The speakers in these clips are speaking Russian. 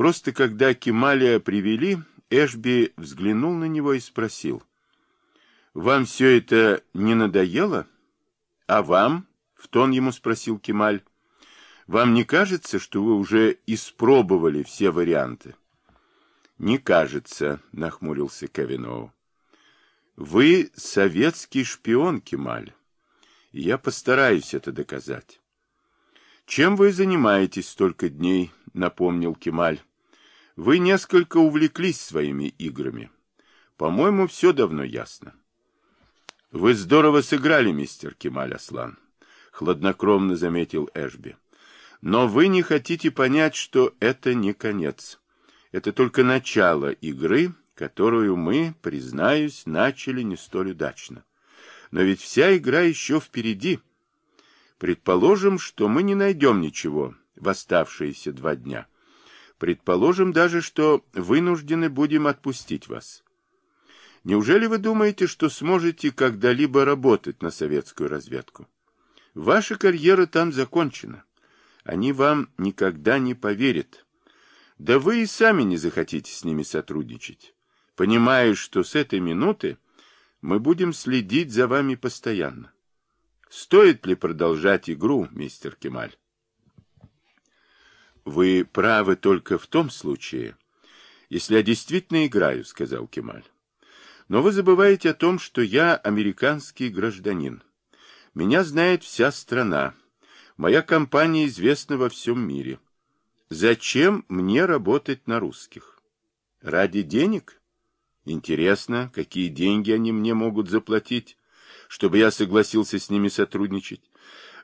Просто когда Кемалия привели, Эшби взглянул на него и спросил. «Вам все это не надоело? А вам?» — в тон ему спросил Кемаль. «Вам не кажется, что вы уже испробовали все варианты?» «Не кажется», — нахмурился Кавиноу. «Вы советский шпион, Кемаль. Я постараюсь это доказать». «Чем вы занимаетесь столько дней?» — напомнил Кемаль. Вы несколько увлеклись своими играми. По-моему, все давно ясно. Вы здорово сыграли, мистер Кемаль Аслан, хладнокровно заметил Эшби. Но вы не хотите понять, что это не конец. Это только начало игры, которую мы, признаюсь, начали не столь удачно. Но ведь вся игра еще впереди. Предположим, что мы не найдем ничего в оставшиеся два дня. Предположим даже, что вынуждены будем отпустить вас. Неужели вы думаете, что сможете когда-либо работать на советскую разведку? Ваша карьера там закончена. Они вам никогда не поверят. Да вы и сами не захотите с ними сотрудничать, понимая, что с этой минуты мы будем следить за вами постоянно. Стоит ли продолжать игру, мистер Кемаль? Вы правы только в том случае, если я действительно играю, сказал Кемаль. Но вы забываете о том, что я американский гражданин. Меня знает вся страна. Моя компания известна во всем мире. Зачем мне работать на русских? Ради денег? Интересно, какие деньги они мне могут заплатить, чтобы я согласился с ними сотрудничать.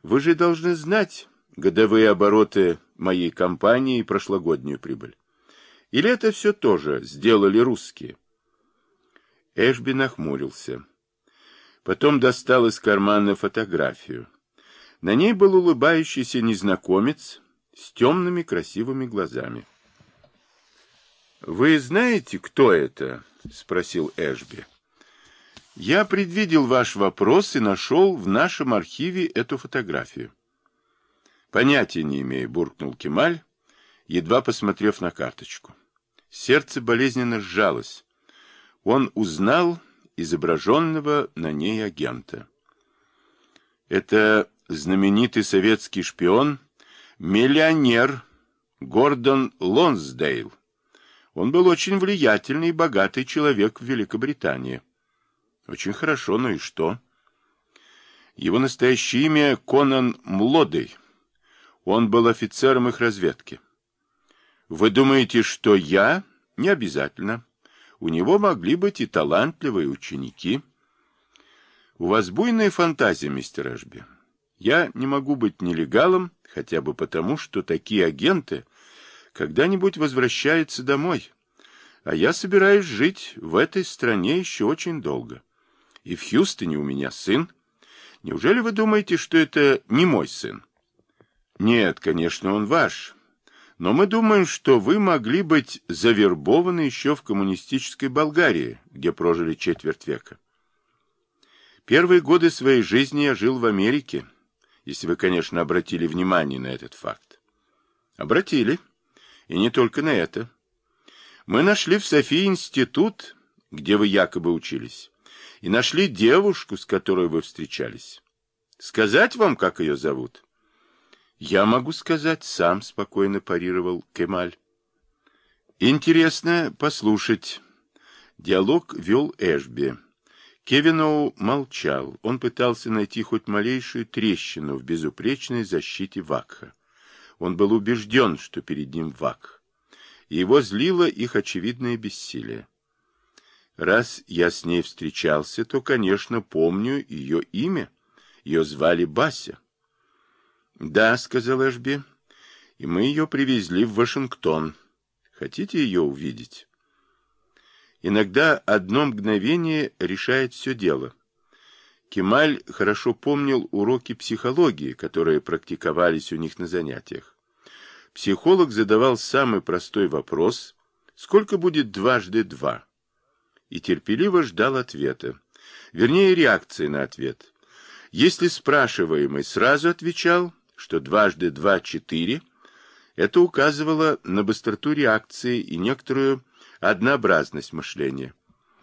Вы же должны знать, годовые обороты моей компании и прошлогоднюю прибыль? Или это все тоже сделали русские? Эшби нахмурился. Потом достал из кармана фотографию. На ней был улыбающийся незнакомец с темными красивыми глазами. «Вы знаете, кто это?» — спросил Эшби. «Я предвидел ваш вопрос и нашел в нашем архиве эту фотографию. Понятия не имею, буркнул Кемаль, едва посмотрев на карточку. Сердце болезненно сжалось. Он узнал изображенного на ней агента. Это знаменитый советский шпион, миллионер Гордон Лонсдейл. Он был очень влиятельный и богатый человек в Великобритании. Очень хорошо, но и что? Его настоящее имя Конан Млодый. Он был офицером их разведки. Вы думаете, что я? Не обязательно. У него могли быть и талантливые ученики. У вас буйная фантазия, мистер Эшби. Я не могу быть нелегалом, хотя бы потому, что такие агенты когда-нибудь возвращаются домой. А я собираюсь жить в этой стране еще очень долго. И в Хьюстоне у меня сын. Неужели вы думаете, что это не мой сын? Нет, конечно, он ваш. Но мы думаем, что вы могли быть завербованы еще в коммунистической Болгарии, где прожили четверть века. Первые годы своей жизни я жил в Америке, если вы, конечно, обратили внимание на этот факт. Обратили. И не только на это. Мы нашли в Софии институт, где вы якобы учились, и нашли девушку, с которой вы встречались. Сказать вам, как ее зовут? Я могу сказать, сам спокойно парировал Кемаль. Интересно послушать. Диалог вел Эшби. Кевиноу молчал. Он пытался найти хоть малейшую трещину в безупречной защите Вакха. Он был убежден, что перед ним Вакх. И его злило их очевидное бессилие. Раз я с ней встречался, то, конечно, помню ее имя. Ее звали Бася. Да, сказал Эшби, и мы ее привезли в Вашингтон. Хотите ее увидеть? Иногда одно мгновение решает все дело. Кемаль хорошо помнил уроки психологии, которые практиковались у них на занятиях. Психолог задавал самый простой вопрос «Сколько будет дважды два?» и терпеливо ждал ответа, вернее реакции на ответ. Если спрашиваемый сразу отвечал, что дважды два — четыре, Это указывало на быстроту реакции и некоторую однообразность мышления.